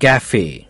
cafe.